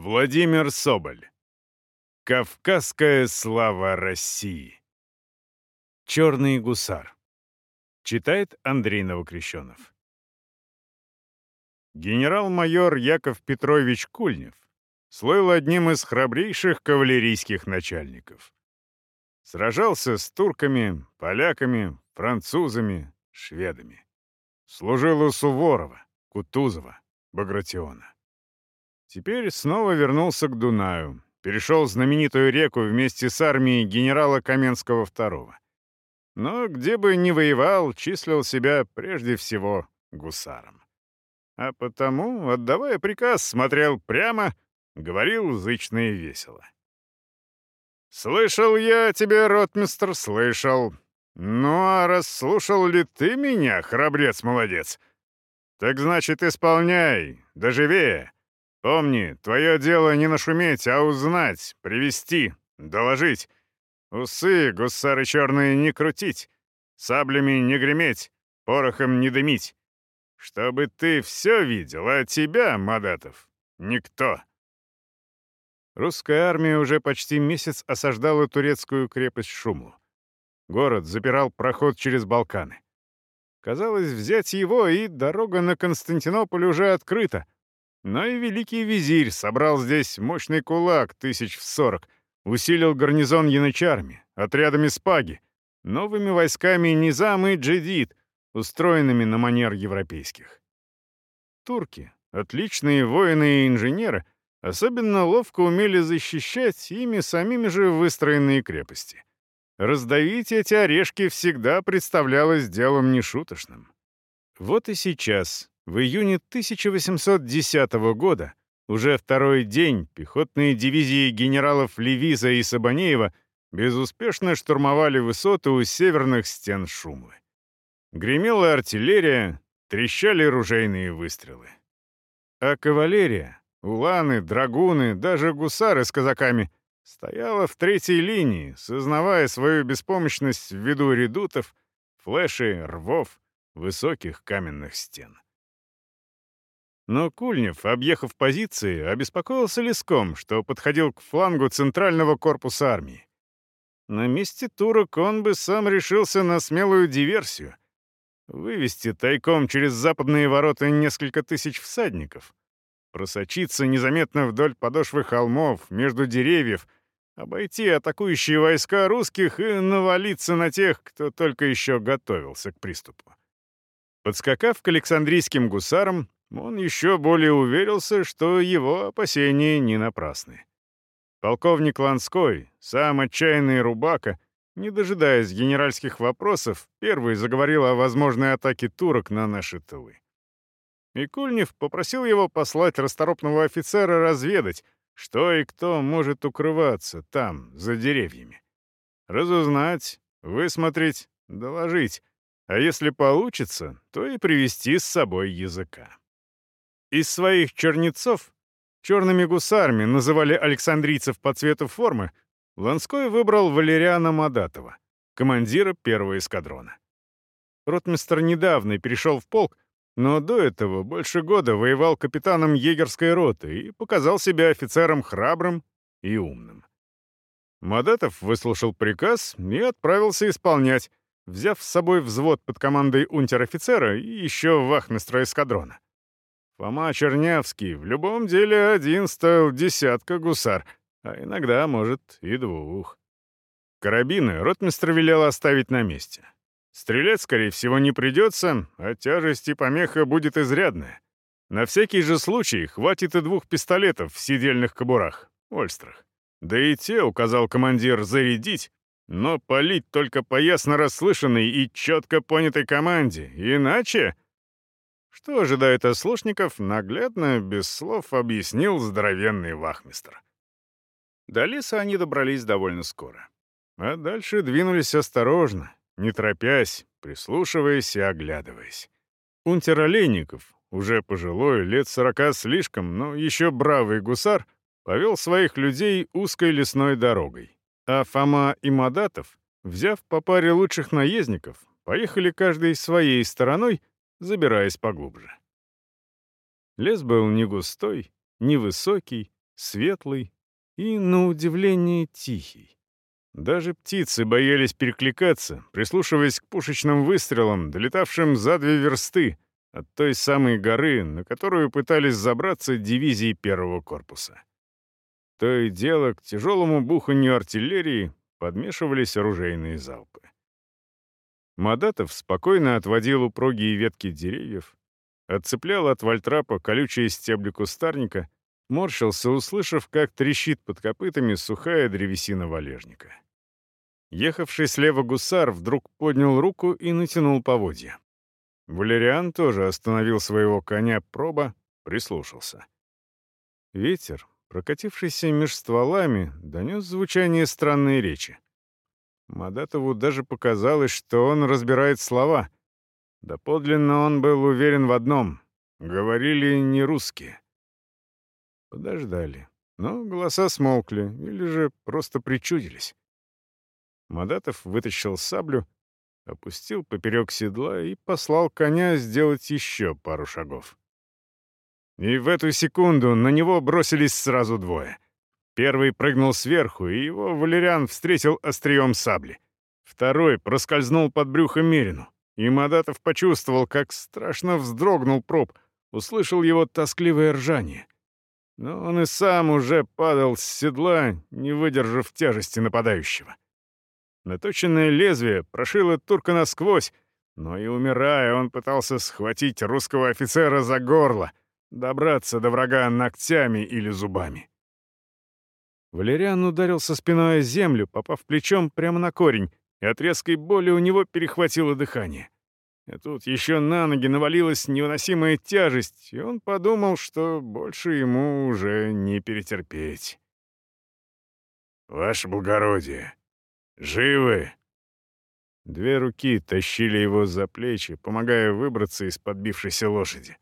Владимир Соболь. Кавказская слава России. Черный гусар. Читает Андрей Новокрещенов. Генерал-майор Яков Петрович Кульнев слыл одним из храбрейших кавалерийских начальников. Сражался с турками, поляками, французами, шведами. Служил у Суворова, Кутузова, Багратиона. Теперь снова вернулся к Дунаю, перешел знаменитую реку вместе с армией генерала Каменского II. Но где бы ни воевал, числил себя прежде всего гусаром. А потому, отдавая приказ, смотрел прямо, говорил зычно и весело. «Слышал я тебя, ротмистр, слышал. Ну а расслушал ли ты меня, храбрец-молодец? Так значит, исполняй, доживее. Помни, твое дело не нашуметь, а узнать, привести, доложить. Усы, гусары черные, не крутить, саблями не греметь, порохом не дымить. Чтобы ты все видел, а тебя, Мадатов, никто. Русская армия уже почти месяц осаждала турецкую крепость Шумлу. Город запирал проход через Балканы. Казалось, взять его, и дорога на Константинополь уже открыта — но и великий визирь собрал здесь мощный кулак тысяч в сорок, усилил гарнизон янычарами, отрядами спаги, новыми войсками Низам и Джедид, устроенными на манер европейских. Турки, отличные воины и инженеры, особенно ловко умели защищать ими самими же выстроенные крепости. Раздавить эти орешки всегда представлялось делом нешуточным. Вот и сейчас в июне 1810 года, уже второй день, пехотные дивизии генералов Левиза и Сабанеева безуспешно штурмовали высоты у северных стен Шумлы. Гремела артиллерия, трещали ружейные выстрелы. А кавалерия, уланы, драгуны, даже гусары с казаками стояла в третьей линии, сознавая свою беспомощность в виду редутов, флешей, рвов, высоких каменных стен. Но Кульнев, объехав позиции, обеспокоился леском, что подходил к флангу центрального корпуса армии. На месте турок он бы сам решился на смелую диверсию. Вывести тайком через западные ворота несколько тысяч всадников. Просочиться незаметно вдоль подошвы холмов, между деревьев, обойти атакующие войска русских и навалиться на тех, кто только еще готовился к приступу. Подскакав к Александрийским гусарам, он еще более уверился, что его опасения не напрасны. Полковник Ланской, сам отчаянный Рубака, не дожидаясь генеральских вопросов, первый заговорил о возможной атаке турок на наши тылы. И Кульнев попросил его послать расторопного офицера разведать, что и кто может укрываться там, за деревьями. Разузнать, высмотреть, доложить, а если получится, то и привести с собой языка. Из своих чернецов, черными гусарами называли александрийцев по цвету формы, Ланской выбрал Валериана Мадатова, командира первого эскадрона. Ротмистр недавно перешел в полк, но до этого больше года воевал капитаном егерской роты и показал себя офицером храбрым и умным. Мадатов выслушал приказ и отправился исполнять, взяв с собой взвод под командой унтер-офицера и еще вахмистра эскадрона. Фома Чернявский в любом деле один стоил десятка гусар, а иногда, может, и двух. Карабины ротмистр велел оставить на месте. Стрелять, скорее всего, не придется, а тяжесть и помеха будет изрядная. На всякий же случай хватит и двух пистолетов в сидельных кобурах, ольстрах. Да и те, указал командир, зарядить, но полить только по ясно расслышанной и четко понятой команде, иначе... Что ожидает ослушников, наглядно, без слов объяснил здоровенный вахмистр. До леса они добрались довольно скоро. А дальше двинулись осторожно, не торопясь, прислушиваясь и оглядываясь. Унтер Олейников, уже пожилой, лет сорока слишком, но еще бравый гусар, повел своих людей узкой лесной дорогой. А Фома и Мадатов, взяв по паре лучших наездников, поехали каждой своей стороной забираясь поглубже. Лес был не густой, не высокий, светлый и, на удивление, тихий. Даже птицы боялись перекликаться, прислушиваясь к пушечным выстрелам, долетавшим за две версты от той самой горы, на которую пытались забраться дивизии первого корпуса. То и дело к тяжелому буханью артиллерии подмешивались оружейные залпы. Мадатов спокойно отводил упругие ветки деревьев, отцеплял от вальтрапа колючие стебли кустарника, морщился, услышав, как трещит под копытами сухая древесина валежника. Ехавший слева гусар вдруг поднял руку и натянул поводья. Валериан тоже остановил своего коня проба, прислушался. Ветер, прокатившийся меж стволами, донес звучание странной речи. Мадатову даже показалось, что он разбирает слова. Да подлинно он был уверен в одном — говорили не русские. Подождали, но голоса смолкли или же просто причудились. Мадатов вытащил саблю, опустил поперек седла и послал коня сделать еще пару шагов. И в эту секунду на него бросились сразу двое — Первый прыгнул сверху, и его валериан встретил острием сабли. Второй проскользнул под брюхо Мерину, и Мадатов почувствовал, как страшно вздрогнул проб, услышал его тоскливое ржание. Но он и сам уже падал с седла, не выдержав тяжести нападающего. Наточенное лезвие прошило турка насквозь, но и умирая, он пытался схватить русского офицера за горло, добраться до врага ногтями или зубами. Валериан ударился спиной о землю, попав плечом прямо на корень, и от резкой боли у него перехватило дыхание. И тут еще на ноги навалилась невыносимая тяжесть, и он подумал, что больше ему уже не перетерпеть. «Ваше благородие, живы?» Две руки тащили его за плечи, помогая выбраться из подбившейся лошади.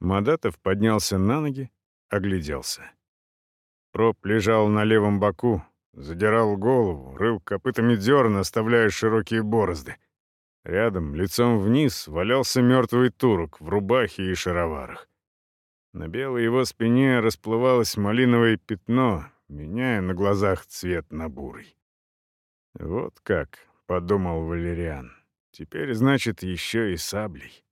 Мадатов поднялся на ноги, огляделся. Проб лежал на левом боку, задирал голову, рыл копытами дерн, оставляя широкие борозды. Рядом, лицом вниз, валялся мертвый турок в рубахе и шароварах. На белой его спине расплывалось малиновое пятно, меняя на глазах цвет на бурый. «Вот как», — подумал Валериан, — «теперь, значит, еще и саблей».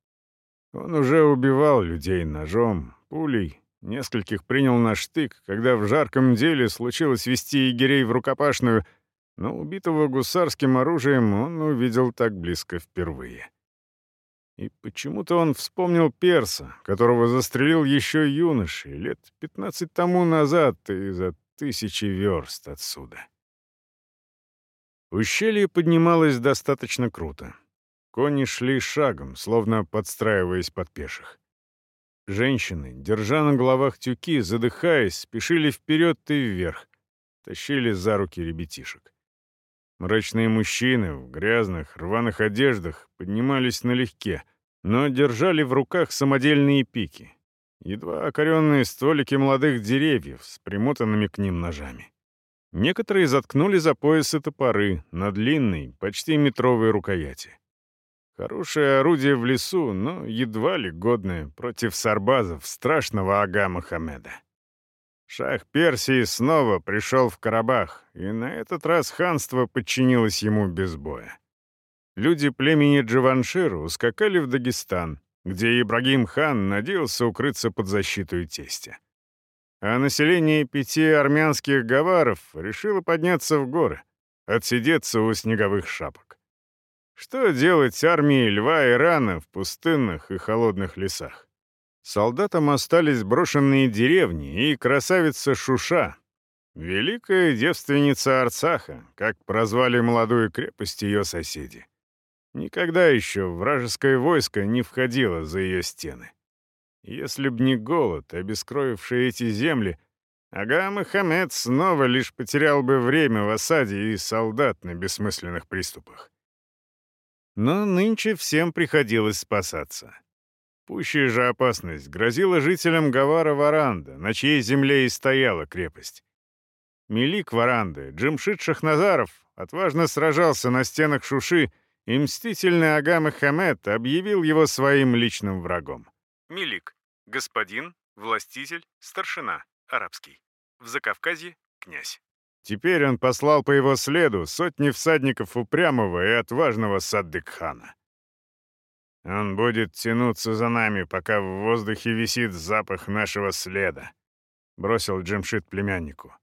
Он уже убивал людей ножом, пулей, Нескольких принял на штык, когда в жарком деле случилось вести егерей в рукопашную, но убитого гусарским оружием он увидел так близко впервые. И почему-то он вспомнил перса, которого застрелил еще юношей лет пятнадцать тому назад и за тысячи верст отсюда. Ущелье поднималось достаточно круто. Кони шли шагом, словно подстраиваясь под пеших. Женщины, держа на головах тюки, задыхаясь, спешили вперед и вверх, тащили за руки ребятишек. Мрачные мужчины в грязных, рваных одеждах поднимались налегке, но держали в руках самодельные пики, едва окоренные стволики молодых деревьев с примотанными к ним ножами. Некоторые заткнули за поясы топоры на длинной, почти метровой рукояти. Хорошее орудие в лесу, но едва ли годное против сарбазов страшного ага Мохаммеда. Шах Персии снова пришел в Карабах, и на этот раз ханство подчинилось ему без боя. Люди племени Джаваншир ускакали в Дагестан, где Ибрагим хан надеялся укрыться под защитой тестя. А население пяти армянских гаваров решило подняться в горы, отсидеться у снеговых шапок. Что делать армии льва Ирана в пустынных и холодных лесах? Солдатам остались брошенные деревни и красавица Шуша, великая девственница Арцаха, как прозвали молодую крепость ее соседи. Никогда еще вражеское войско не входило за ее стены. Если б не голод, обескровивший эти земли, Ага Мохаммед снова лишь потерял бы время в осаде и солдат на бессмысленных приступах. Но нынче всем приходилось спасаться. Пущая же опасность грозила жителям Гавара Варанда, на чьей земле и стояла крепость. Мелик Варанды, Джимшит Шахназаров, отважно сражался на стенах Шуши, и мстительный Ага Мехамед объявил его своим личным врагом. Мелик — господин, властитель, старшина, арабский. в Закавказье — князь. Теперь он послал по его следу сотни всадников упрямого и отважного Саддык-хана. Он будет тянуться за нами, пока в воздухе висит запах нашего следа», — бросил Джемшит племяннику.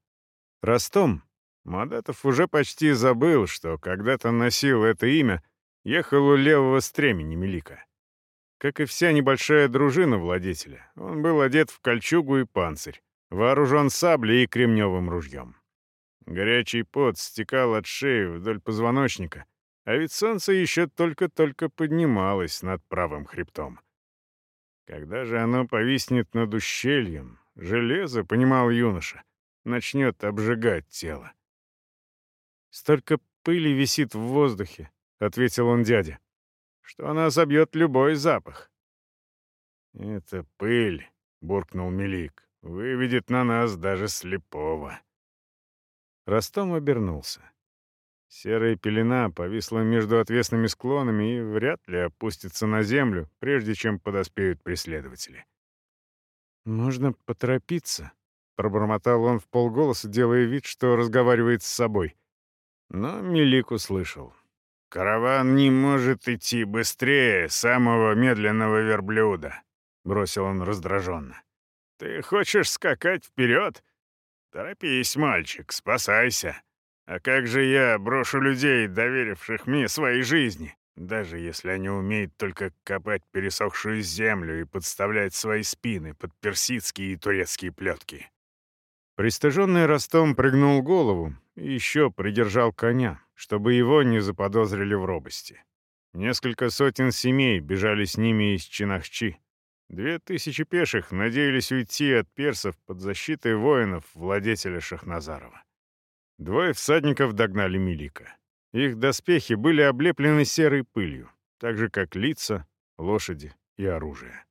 Ростом, Мадатов уже почти забыл, что когда-то носил это имя, ехал у левого стремени Мелика. Как и вся небольшая дружина владетеля, он был одет в кольчугу и панцирь, вооружен саблей и кремневым ружьем. Горячий пот стекал от шеи вдоль позвоночника, а ведь солнце еще только-только поднималось над правым хребтом. Когда же оно повиснет над ущельем, железо, понимал юноша, начнет обжигать тело. «Столько пыли висит в воздухе», — ответил он дяде, — «что она забьет любой запах». «Это пыль», — буркнул Мелик, — «выведет на нас даже слепого». Ростом обернулся. Серая пелена повисла между отвесными склонами и вряд ли опустится на землю, прежде чем подоспеют преследователи. «Нужно поторопиться», — пробормотал он в полголоса, делая вид, что разговаривает с собой. Но Мелик услышал. «Караван не может идти быстрее самого медленного верблюда», — бросил он раздраженно. «Ты хочешь скакать вперед? Торопись, мальчик, спасайся. А как же я брошу людей, доверивших мне своей жизни, даже если они умеют только копать пересохшую землю и подставлять свои спины под персидские и турецкие плетки?» Пристыженный Ростом прыгнул голову и еще придержал коня, чтобы его не заподозрили в робости. Несколько сотен семей бежали с ними из Чинахчи. Две тысячи пеших надеялись уйти от персов под защитой воинов владетеля Шахназарова. Двое всадников догнали Милика. Их доспехи были облеплены серой пылью, так же, как лица, лошади и оружие.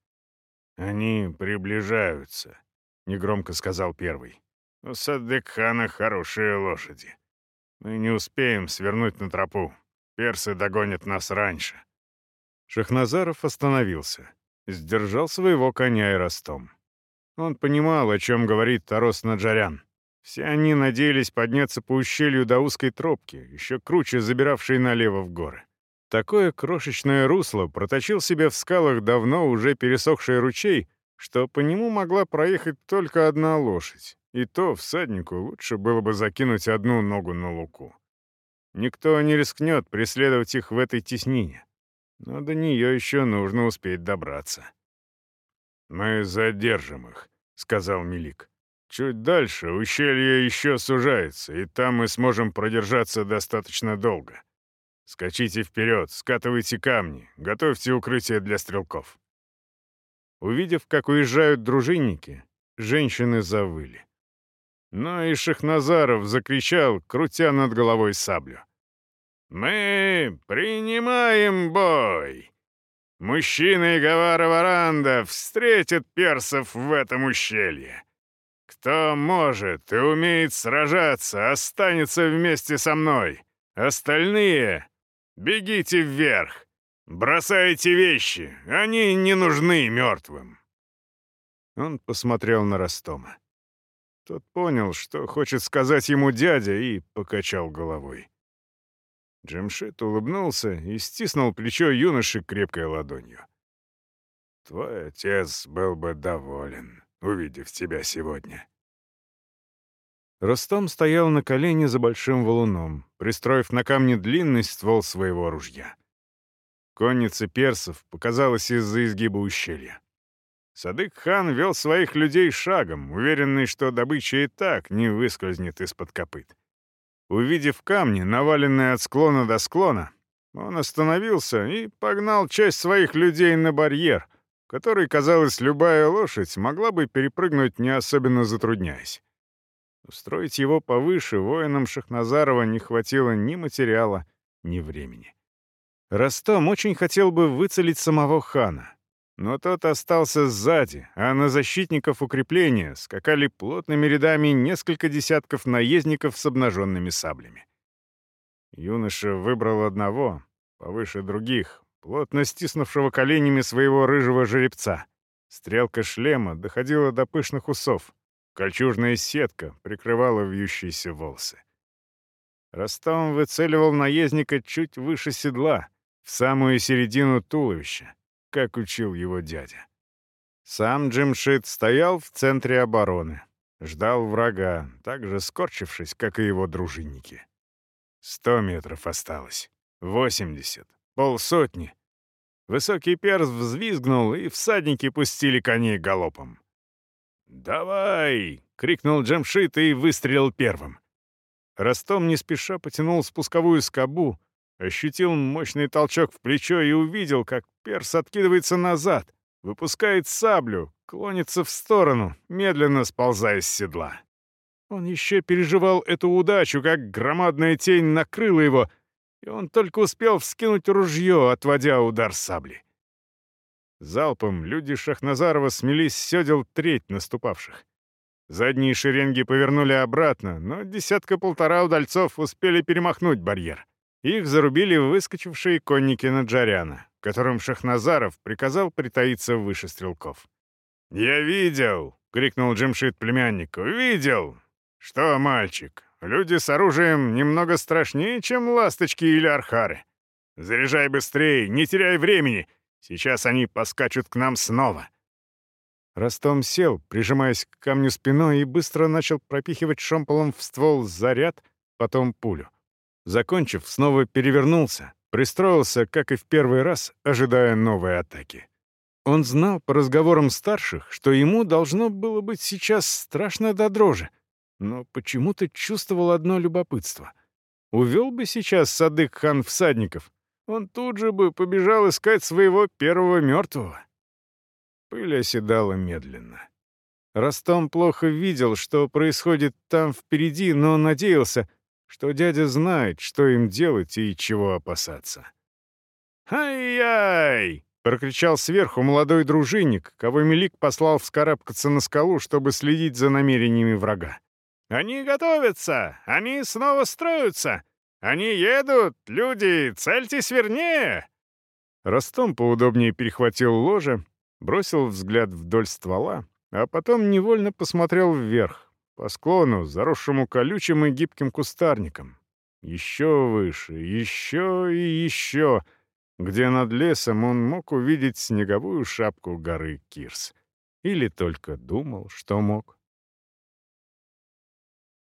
«Они приближаются», — негромко сказал первый. «У Саддекхана хорошие лошади. Мы не успеем свернуть на тропу. Персы догонят нас раньше». Шахназаров остановился сдержал своего коня и ростом. Он понимал, о чем говорит Тарос Наджарян. Все они надеялись подняться по ущелью до узкой тропки, еще круче забиравшей налево в горы. Такое крошечное русло проточил себе в скалах давно уже пересохший ручей, что по нему могла проехать только одна лошадь, и то всаднику лучше было бы закинуть одну ногу на луку. Никто не рискнет преследовать их в этой теснине но до нее еще нужно успеть добраться. «Мы задержим их», — сказал Милик. «Чуть дальше ущелье еще сужается, и там мы сможем продержаться достаточно долго. Скачите вперед, скатывайте камни, готовьте укрытие для стрелков». Увидев, как уезжают дружинники, женщины завыли. Но и Шахназаров закричал, крутя над головой саблю. «Мы принимаем бой! Мужчины Гавара Варанда встретят персов в этом ущелье. Кто может и умеет сражаться, останется вместе со мной. Остальные — бегите вверх, бросайте вещи, они не нужны мертвым». Он посмотрел на Ростома. Тот понял, что хочет сказать ему дядя, и покачал головой. Джемшит улыбнулся и стиснул плечо юноши крепкой ладонью. «Твой отец был бы доволен, увидев тебя сегодня». Ростом стоял на колене за большим валуном, пристроив на камне длинный ствол своего ружья. Конница персов показалась из-за изгиба ущелья. Садык-хан вел своих людей шагом, уверенный, что добыча и так не выскользнет из-под копыт. Увидев камни, наваленные от склона до склона, он остановился и погнал часть своих людей на барьер, который, казалось, любая лошадь могла бы перепрыгнуть, не особенно затрудняясь. Устроить его повыше воинам Шахназарова не хватило ни материала, ни времени. Ростом очень хотел бы выцелить самого хана, но тот остался сзади, а на защитников укрепления скакали плотными рядами несколько десятков наездников с обнаженными саблями. Юноша выбрал одного, повыше других, плотно стиснувшего коленями своего рыжего жеребца. Стрелка шлема доходила до пышных усов. Кольчужная сетка прикрывала вьющиеся волосы. Ростом выцеливал наездника чуть выше седла, в самую середину туловища, как учил его дядя. Сам Джимшит стоял в центре обороны, ждал врага, так же скорчившись, как и его дружинники. Сто метров осталось, восемьдесят, полсотни. Высокий перс взвизгнул, и всадники пустили коней галопом. «Давай!» — крикнул Джамшит и выстрелил первым. Ростом не спеша потянул спусковую скобу, ощутил мощный толчок в плечо и увидел, как перс откидывается назад, выпускает саблю, клонится в сторону, медленно сползая с седла. Он еще переживал эту удачу, как громадная тень накрыла его, и он только успел вскинуть ружье, отводя удар сабли. Залпом люди Шахназарова смели с седел треть наступавших. Задние шеренги повернули обратно, но десятка-полтора удальцов успели перемахнуть барьер. Их зарубили выскочившие конники Наджаряна, которым Шахназаров приказал притаиться выше стрелков. «Я видел!» — крикнул Джимшит племяннику. «Видел! Что, мальчик, люди с оружием немного страшнее, чем ласточки или архары. Заряжай быстрее, не теряй времени. Сейчас они поскачут к нам снова». Ростом сел, прижимаясь к камню спиной, и быстро начал пропихивать шомполом в ствол заряд, потом пулю. Закончив, снова перевернулся, пристроился, как и в первый раз, ожидая новой атаки. Он знал по разговорам старших, что ему должно было быть сейчас страшно до дрожи, но почему-то чувствовал одно любопытство. Увел бы сейчас Садык-хан всадников, он тут же бы побежал искать своего первого мертвого. Пыль оседала медленно. Ростом плохо видел, что происходит там впереди, но надеялся, что дядя знает, что им делать и чего опасаться. «Ай-яй!» — прокричал сверху молодой дружинник, кого Мелик послал вскарабкаться на скалу, чтобы следить за намерениями врага. «Они готовятся! Они снова строятся! Они едут! Люди, цельтесь вернее!» Ростом поудобнее перехватил ложе, бросил взгляд вдоль ствола, а потом невольно посмотрел вверх, по склону, заросшему колючим и гибким кустарником. Еще выше, еще и еще, где над лесом он мог увидеть снеговую шапку горы Кирс. Или только думал, что мог.